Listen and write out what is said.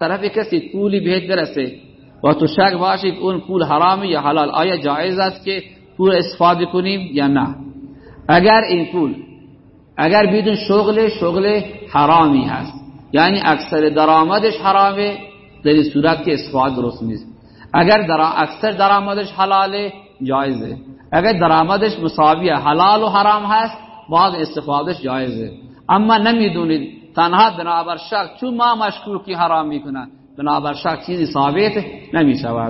طرف کسی پولی بهت برسه. و تو شک باشی اون پول حرام یا حلال. آیا جایز است که پول استفاده کنیم یا نه؟ اگر این پول اگر بدون شغل شغل حرامی هست. یعنی اکثر درآمدش حرامه در این صورت که استفاده درست نیست. اگر در اکثر درآمدش حلاله جایزه. اگر درآمدش مساویه حلال و حرام هست بعض استفادهش جایزه. اما نمی‌دونید تنها بنابر شک چون ما مشکوکی حرام می‌کنن بنابر شک چیزی ثابت نمی‌شود.